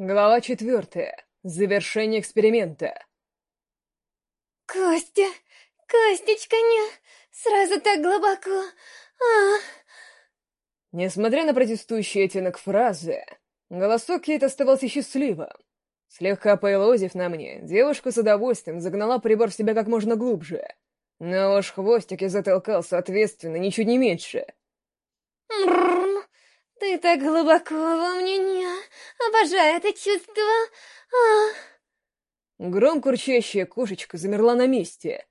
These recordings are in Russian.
Глава четвертая. Завершение эксперимента. Костя, Костечка, не, сразу так глубоко. А. Несмотря на протестующий оттенок фразы, голосок Кейт оставался счастливым. Слегка поелозив на мне, девушка с удовольствием загнала прибор в себя как можно глубже. Но уж хвостик я затолкал, соответственно, ничуть не меньше. Мрррр, ты так глубоко во мне не. Обожаю это чувство. А. Громко урчащая кошечка замерла на месте,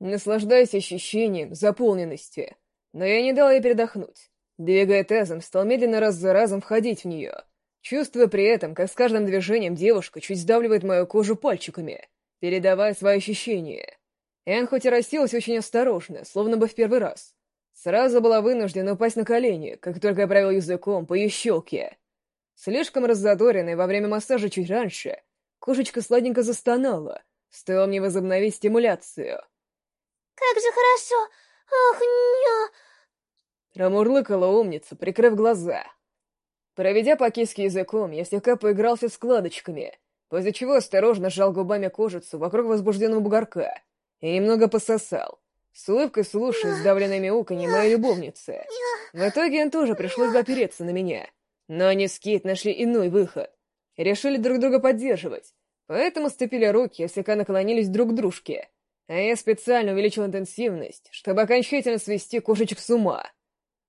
наслаждаясь ощущением заполненности. Но я не дал ей передохнуть. Двигая тазом, стал медленно раз за разом входить в нее, чувствуя при этом, как с каждым движением девушка чуть сдавливает мою кожу пальчиками, передавая свои ощущения. Эн хоть и расселась очень осторожно, словно бы в первый раз, сразу была вынуждена упасть на колени, как только я провел языком по ее щелке. Слишком раззадоренная во время массажа чуть раньше, кошечка сладенько застонала, стоило мне возобновить стимуляцию. «Как же хорошо! Ах, ня!» Промурлыкала умница, прикрыв глаза. Проведя по киске языком, я слегка поигрался складочками, после чего осторожно сжал губами кожицу вокруг возбужденного бугорка и немного пососал, с улыбкой слушая сдавленное мяуканье моей любовницы. В итоге им тоже пришлось опереться на меня, но они с Кейт нашли иной выход. Решили друг друга поддерживать, поэтому сцепили руки и слегка наклонились друг к дружке, а я специально увеличил интенсивность, чтобы окончательно свести кошечек с ума.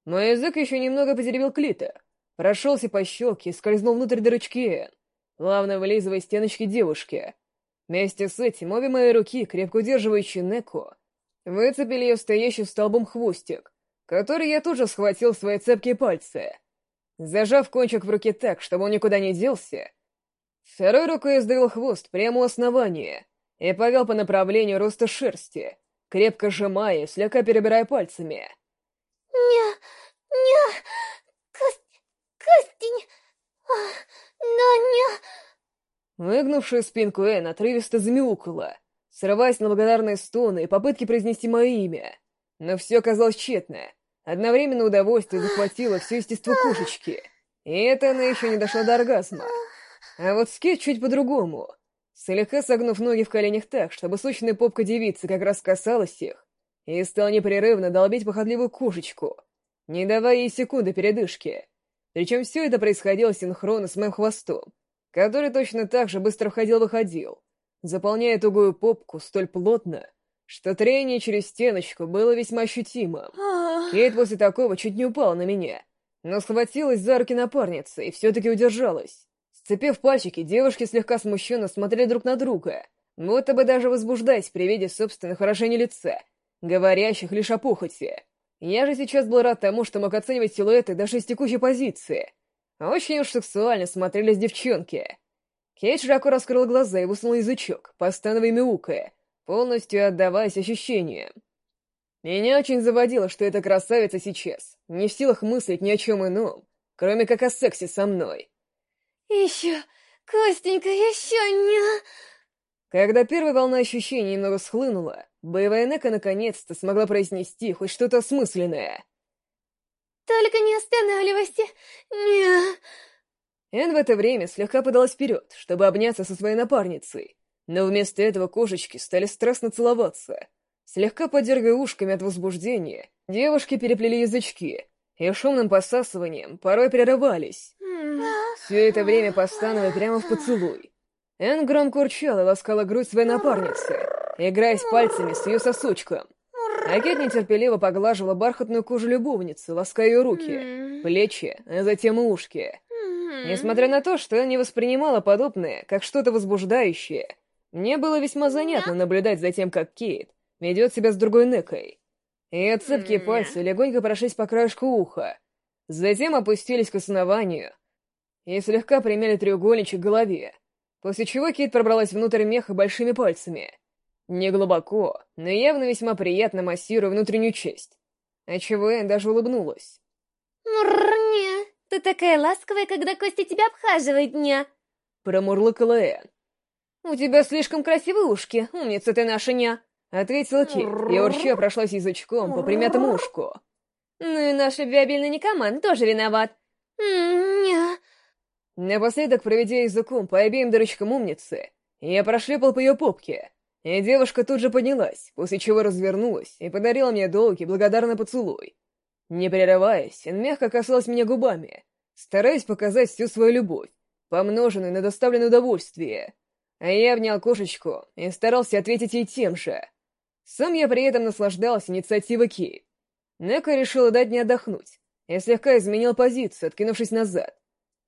Мой язык еще немного потеребил клитор, прошелся по щеке и скользнул внутрь дырочки, плавно вылизывая стеночки девушки. Вместе с этим обе мои руки, крепко удерживающие Неку, выцепили ее стоящий столбом хвостик, который я тут же схватил в свои цепкие пальцы. Зажав кончик в руке так, чтобы он никуда не делся, второй рукой сдавил хвост прямо у основания и повел по направлению роста шерсти, крепко сжимая и слегка перебирая пальцами. «Ня, ня, Кость, Костень, а, да ня...» Выгнувшая спинку Эн отрывисто замяукала, срываясь на благодарные стоны и попытки произнести мое имя. Но все оказалось тщетно. Одновременно удовольствие захватило все естество кошечки. И это она еще не дошла до оргазма. А вот скет чуть по-другому. Слегка согнув ноги в коленях так, чтобы сочная попка девицы как раз касалась их, и стал непрерывно долбить похотливую кошечку, не давая ей секунды передышки. Причем все это происходило синхронно с моим хвостом, который точно так же быстро входил-выходил, заполняя тугую попку столь плотно, что трение через стеночку было весьма ощутимым. Кейт после такого чуть не упала на меня, но схватилась за руки напарницы и все-таки удержалась. Сцепив пальчики, девушки слегка смущенно смотрели друг на друга, будто бы даже возбуждаясь при виде собственных выражений лица — говорящих лишь о похоти. Я же сейчас был рад тому, что мог оценивать силуэты даже из текущей позиции. Очень уж сексуально смотрелись девчонки. Кейт широко раскрыл глаза и высунул язычок, постановой мяукая, полностью отдаваясь ощущениям. Меня очень заводило, что эта красавица сейчас не в силах мыслить ни о чем ином, кроме как о сексе со мной. «Еще, Костенька, еще не...» Когда первая волна ощущений немного схлынула, боевая Нека наконец-то смогла произнести хоть что-то осмысленное. «Только не останавливайся! Не...» Эн в это время слегка подалась вперед, чтобы обняться со своей напарницей, но вместо этого кошечки стали страстно целоваться. Слегка подергая ушками от возбуждения, девушки переплели язычки и шумным посасыванием порой прерывались. Все это время постановая прямо в поцелуй. Эн громко урчала и ласкала грудь своей напарницы, играясь пальцами с ее сосочком. А Кет нетерпеливо поглаживала бархатную кожу любовницы, лаская ее руки, плечи, а затем и ушки. Несмотря на то, что я не воспринимала подобное как что-то возбуждающее, мне было весьма занятно наблюдать за тем, как Кейт ведет себя с другой Некой. Ее цепкие пальцы легонько прошлись по краешку уха, затем опустились к основанию и слегка примяли треугольничек к голове, после чего Кит пробралась внутрь меха большими пальцами. Не глубоко, но явно весьма приятно массируя внутреннюю часть, отчего Энн даже улыбнулась. «Муррня, ты такая ласковая, когда Костя тебя обхаживает, ня!» Промурлыкала Энн. «У тебя слишком красивые ушки, умница ты наша, ня!» Ответила Кит, и урча прошлась язычком по примятому ушку. «Ну и наш виабельный Никоман тоже виноват!» «Ня!» Напоследок, проведя языком по обеим дырочкам умницы, я прошлепал по ее попке, и девушка тут же поднялась, после чего развернулась и подарила мне долгий благодарный поцелуй. Не прерываясь, он мягко касалась меня губами, стараясь показать всю свою любовь, помноженную на доставленное удовольствие. А я обнял кошечку и старался ответить ей тем же. Сам я при этом наслаждался инициативой Кейт. Нека решила дать мне отдохнуть и слегка изменил позицию, откинувшись назад.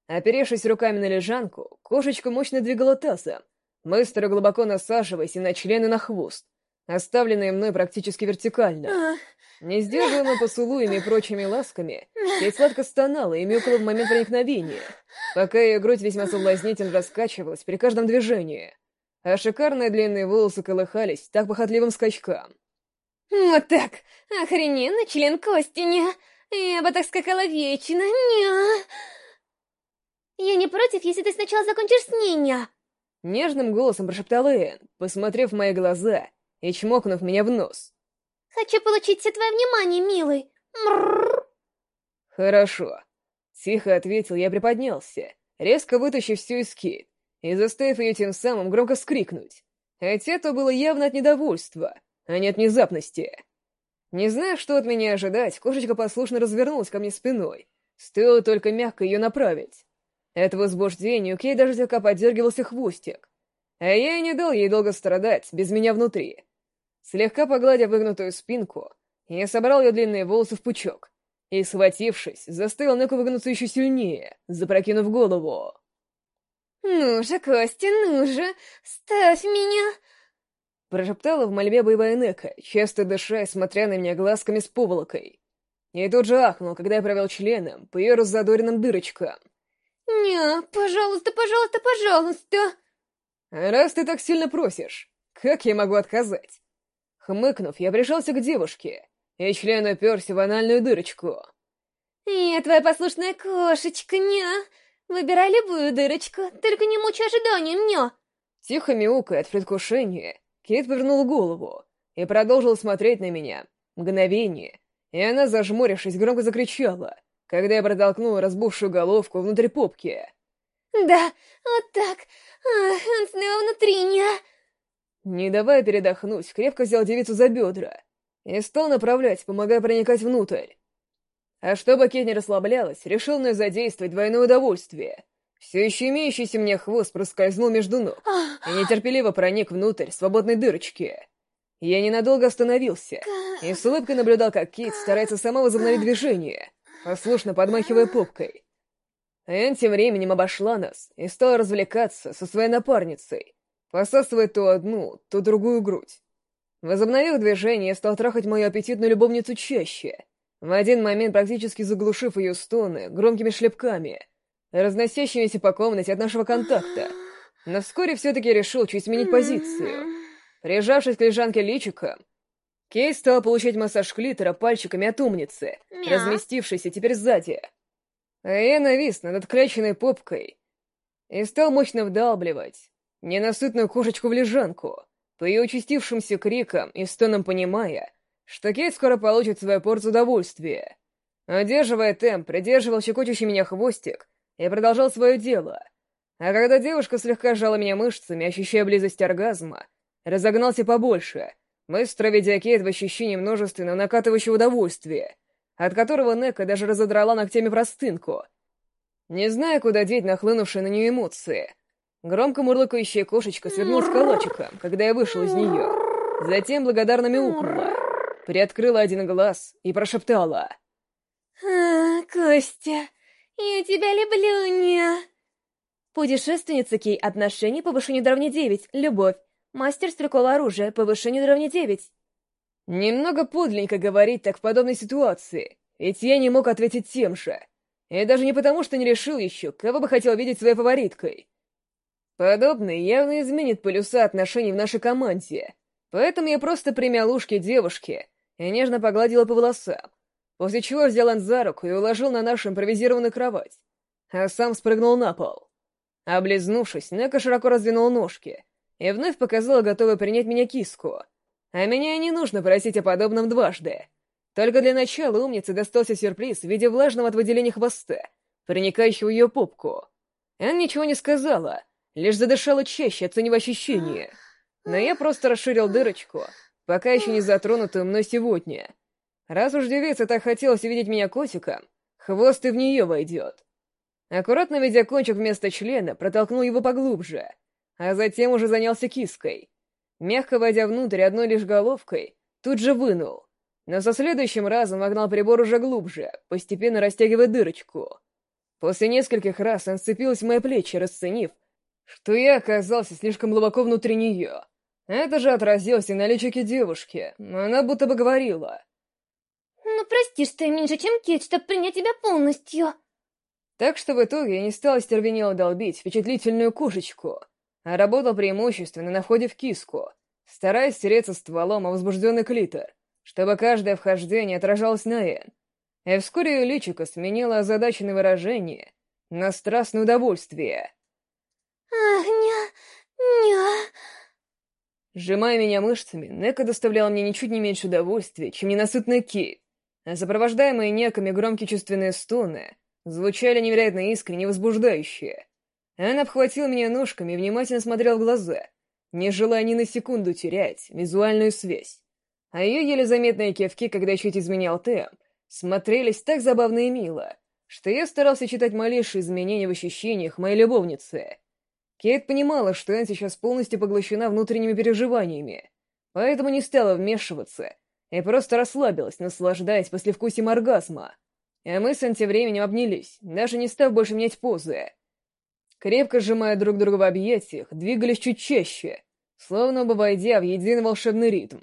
Оперевшись руками на лежанку, кошечка мощно двигала тазом, быстро глубоко насаживаясь и на члены на хвост, оставленные мной практически вертикально. Не сдерживаемый поцелуями и прочими ласками, я сладко стонала и мяукала в момент проникновения, пока ее грудь весьма соблазнительно раскачивалась при каждом движении, а шикарные длинные волосы колыхались так похотливым скачкам. «Вот так! Охрененно, член Кости, не! Я бы так скакала вечно, не!» «Я не против, если ты сначала закончишь с ней, не!» Нежным голосом прошептала Энн, посмотрев в мои глаза и чмокнув меня в нос. «Хочу получить все твое внимание, милый!» Мрррр. «Хорошо», — тихо ответил я, приподнялся, резко вытащив всю из Кейт и заставив ее тем самым громко скрикнуть. Хотя это было явно от недовольства, а не от внезапности. Не зная, что от меня ожидать, кошечка послушно развернулась ко мне спиной. Стоило только мягко ее направить. От возбуждения у Кей даже слегка подергивался хвостик. А я и не дал ей долго страдать, без меня внутри. Слегка погладив выгнутую спинку, я собрал ее длинные волосы в пучок и, схватившись, заставил Неку выгнуться еще сильнее, запрокинув голову. «Ну же, Костя, ну же, ставь меня!» Прошептала в мольбе боевая Нека, часто дыша и смотря на меня глазками с поволокой. И тут же ахнул, когда я провел членом по ее раззадоренным дырочкам. «Не, пожалуйста, пожалуйста, пожалуйста!» «Раз ты так сильно просишь, как я могу отказать?» Хмыкнув, я прижался к девушке, и член уперся в анальную дырочку. «Я твоя послушная кошечка, не? Выбирай любую дырочку, только не мучай ожидания, мне!» Тихо мяукая от предвкушения, Кит повернул голову и продолжил смотреть на меня. Мгновение, и она, зажмурившись, громко закричала — когда я протолкнул разбухшую головку внутрь попки. «Да, вот так. Ах, он снова внутри меня!» Не давая передохнуть, крепко взял девицу за бедра и стал направлять, помогая проникать внутрь. А чтобы Кет не расслаблялась, решил мной задействовать двойное удовольствие. Все еще имеющийся мне хвост проскользнул между ног и нетерпеливо проник внутрь свободной дырочки. Я ненадолго остановился и с улыбкой наблюдал, как Кит старается сама возобновить движение, послушно подмахивая попкой. Энн тем временем обошла нас и стала развлекаться со своей напарницей, посасывая то одну, то другую грудь. Возобновив движение, я стал трахать мою аппетитную любовницу чаще, в один момент практически заглушив ее стоны громкими шлепками, разносящимися по комнате от нашего контакта. Но вскоре все-таки решил чуть сменить позицию. Прижавшись к лежанке личиком, Кей стал получать массаж клитора пальчиками от умницы, Мя. разместившейся теперь сзади. А я навис над откляченной попкой и стал мощно вдалбливать ненасытную кошечку в лежанку, по ее участившимся крикам и стоном понимая, что Кейт скоро получит свою порцию удовольствия. Удерживая темп, придерживал щекочущий меня хвостик и продолжал свое дело. А когда девушка слегка сжала меня мышцами, ощущая близость оргазма, разогнался побольше — Быстро ведя Кейт в ощущении множественного накатывающего удовольствия, от которого Нека даже разодрала ногтями простынку. Не зная, куда деть нахлынувшие на нее эмоции, громко мурлыкающая кошечка свернулась калачиком, когда я вышел из нее. Затем благодарно мяукнула, приоткрыла один глаз и прошептала. «А, Костя, я тебя люблю, не...» Путешественница Кей, отношений, повышение до 9, любовь. Мастер стрекола оружия, повышение уровня 9. Немного подлинненько говорить так в подобной ситуации, ведь я не мог ответить тем же. И даже не потому, что не решил еще, кого бы хотел видеть своей фавориткой. Подобное явно изменит полюса отношений в нашей команде, поэтому я просто примял ушки девушки и нежно погладила по волосам, после чего взял он за руку и уложил на нашу импровизированную кровать, а сам спрыгнул на пол. Облизнувшись, Нека широко раздвинул ножки — и вновь показала готовую принять меня киску. А меня не нужно просить о подобном дважды. Только для начала умнице достался сюрприз в виде влажного от выделения хвоста, проникающего в ее попку. Эн ничего не сказала, лишь задышала чаще, оценив ощущения. Но я просто расширил дырочку, пока еще не затронутую мной сегодня. Раз уж девица так хотелось увидеть меня котиком, хвост и в нее войдет. Аккуратно ведя кончик вместо члена, протолкнул его поглубже, а затем уже занялся киской. Мягко войдя внутрь одной лишь головкой, тут же вынул. Но со следующим разом вогнал прибор уже глубже, постепенно растягивая дырочку. После нескольких раз он сцепилась в мои плечи, расценив, что я оказался слишком глубоко внутри нее. Это же отразилось и на личике девушки. Она будто бы говорила. «Ну прости, что я меньше, чем Кит, чтобы принять тебя полностью». Так что в итоге я не стал стервенело долбить впечатлительную кошечку, а работал преимущественно на входе в киску, стараясь стереться стволом о возбужденный клитор, чтобы каждое вхождение отражалось на «Н». И вскоре ее личико сменило озадаченное выражение на страстное удовольствие. «Ах, ня, ня...» Сжимая меня мышцами, Нека доставляла мне ничуть не меньше удовольствия, чем ненасытный Кейт, а сопровождаемые неками громкие чувственные стоны звучали невероятно искренне возбуждающие. Он обхватил меня ножками и внимательно смотрел в глаза, не желая ни на секунду терять визуальную связь. А ее еле заметные кивки, когда чуть изменял темп, смотрелись так забавно и мило, что я старался читать малейшие изменения в ощущениях моей любовницы. Кейт понимала, что Энн сейчас полностью поглощена внутренними переживаниями, поэтому не стала вмешиваться и просто расслабилась, наслаждаясь послевкусием оргазма. А мы с Энн тем временем обнялись, даже не став больше менять позы. Крепко сжимая друг друга в объятиях, двигались чуть чаще, словно бы войдя в единый волшебный ритм,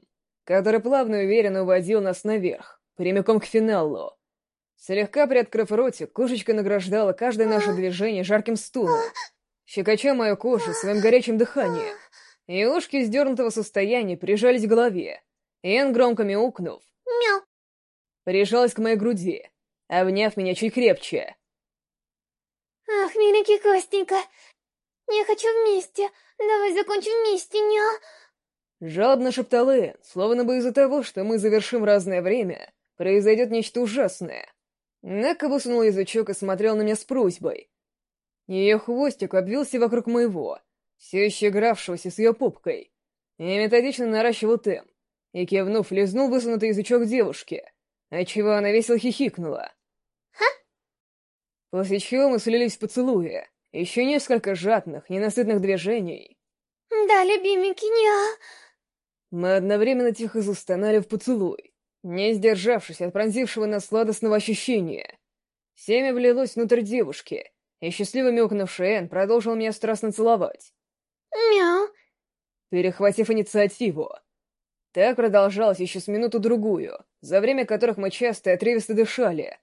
который плавно и уверенно уводил нас наверх, прямиком к финалу. Слегка приоткрыв ротик, кошечка награждала каждое наше движение жарким стулом, щекоча мою кожу своим горячим дыханием. И ушки сдернутого состояния прижались к голове. Эн, громко мяукнув, Мяу. прижалась к моей груди, обняв меня чуть крепче. Ах, миленький Костенька, я хочу вместе. Давай закончим вместе, ня. Жалобно шептал Эн, словно бы из-за того, что мы завершим разное время, произойдет нечто ужасное. Нека высунул язычок и смотрел на меня с просьбой. Ее хвостик обвился вокруг моего, все еще игравшегося с ее попкой, и методично наращивал темп, и, кивнув, лизнул высунутый язычок девушки, отчего она весело хихикнула. Ха? После чего мы слились в поцелуе, еще несколько жадных, ненасытных движений. Да, любименький, ня. Мы одновременно тихо застонали в поцелуй, не сдержавшись от пронзившего нас сладостного ощущения. Семя влилось внутрь девушки, и счастливо мяукнувший Энн продолжил меня страстно целовать, Мяу. перехватив инициативу. Так продолжалось еще с минуту-другую, за время которых мы часто и отрывисто дышали,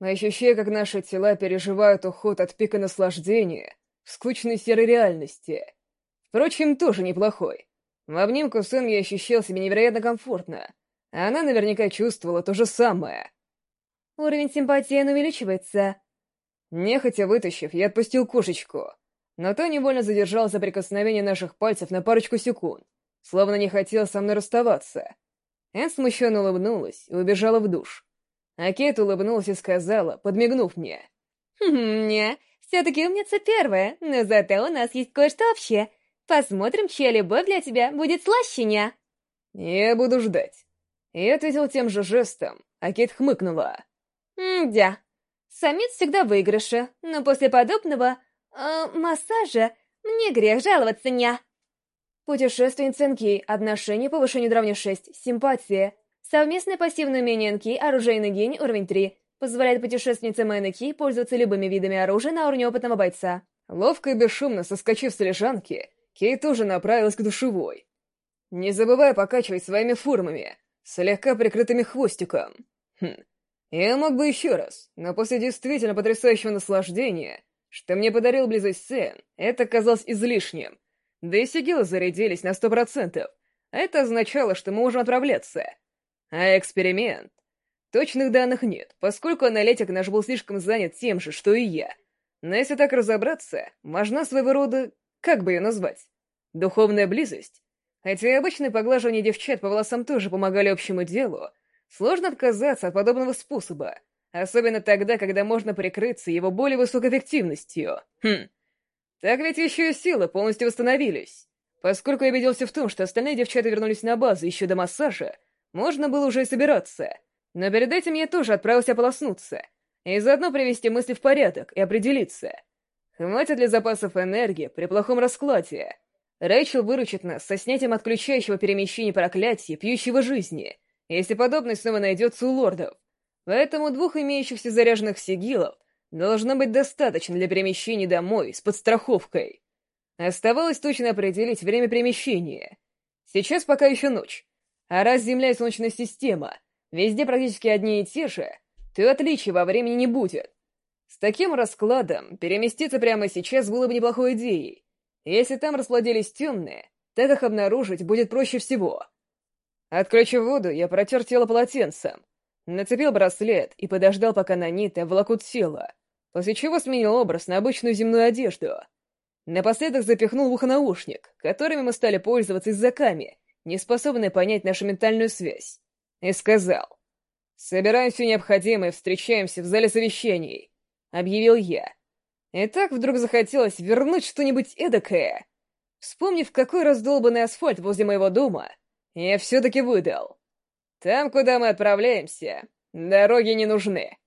ощущая, как наши тела переживают уход от пика наслаждения в скучной серой реальности. Впрочем, тоже неплохой. В обнимку с Энн я ощущал себя невероятно комфортно, а она наверняка чувствовала то же самое. Уровень симпатии увеличивается. Нехотя вытащив, я отпустил кошечку, но то невольно задержал за прикосновение наших пальцев на парочку секунд, словно не хотел со мной расставаться. Энн смущенно улыбнулась и убежала в душ. А Кейт улыбнулась и сказала, подмигнув мне. Хм, не, все-таки умница первая, но зато у нас есть кое-что общее. Посмотрим, чья любовь для тебя будет слаще, ня. «Я буду ждать». И ответил тем же жестом, а Кейт хмыкнула. Мдя. Самец всегда в но после подобного э, массажа мне грех жаловаться, ня. Путешественница НК, отношение, повышение уровня 6, симпатия. Совместное пассивное умение НК, оружейный гений, уровень 3. Позволяет путешественнице МНК пользоваться любыми видами оружия на уровне опытного бойца. Ловко и бесшумно соскочив с лежанки, Кейт тоже направилась к душевой. Не забывая покачивать своими формами, слегка прикрытыми хвостиком. Хм, я мог бы еще раз, но после действительно потрясающего наслаждения, что мне подарил близость Сен, это казалось излишним. Да и сигилы зарядились на сто процентов. Это означало, что мы можем отправляться. А эксперимент? Точных данных нет, поскольку аналитик наш был слишком занят тем же, что и я. Но если так разобраться, важна своего рода... как бы ее назвать? Духовная близость? Хотя и обычные поглаживания девчат по волосам тоже помогали общему делу, сложно отказаться от подобного способа, Особенно тогда, когда можно прикрыться его более высокой эффективностью. Хм. Так ведь еще и силы полностью восстановились. Поскольку я убедился в том, что остальные девчата вернулись на базу еще до массажа, можно было уже и собираться. Но перед этим я тоже отправился ополоснуться. И заодно привести мысли в порядок и определиться. Хватит ли запасов энергии при плохом раскладе? Рэйчел выручит нас со снятием отключающего перемещения проклятия, пьющего жизни, если подобное снова найдется у лордов. Поэтому двух имеющихся заряженных сигилов должно быть достаточно для перемещения домой с подстраховкой. Оставалось точно определить время перемещения. Сейчас пока еще ночь. А раз Земля и Солнечная система везде практически одни и те же, то отличий во времени не будет. С таким раскладом переместиться прямо сейчас было бы неплохой идеей. Если там расплодились темные, так их обнаружить будет проще всего. Отключив воду, я протер тело полотенцем, нацепил браслет и подождал, пока наниты обволокут тело, после чего сменил образ на обычную земную одежду. Напоследок запихнул в ухо наушник, которыми мы стали пользоваться из-за не способные понять нашу ментальную связь, и сказал, «Собираем все необходимое, встречаемся в зале совещаний», — объявил я. И так вдруг захотелось вернуть что-нибудь эдакое. Вспомнив, какой раздолбанный асфальт возле моего дома, я все-таки выдал. Там, куда мы отправляемся, дороги не нужны.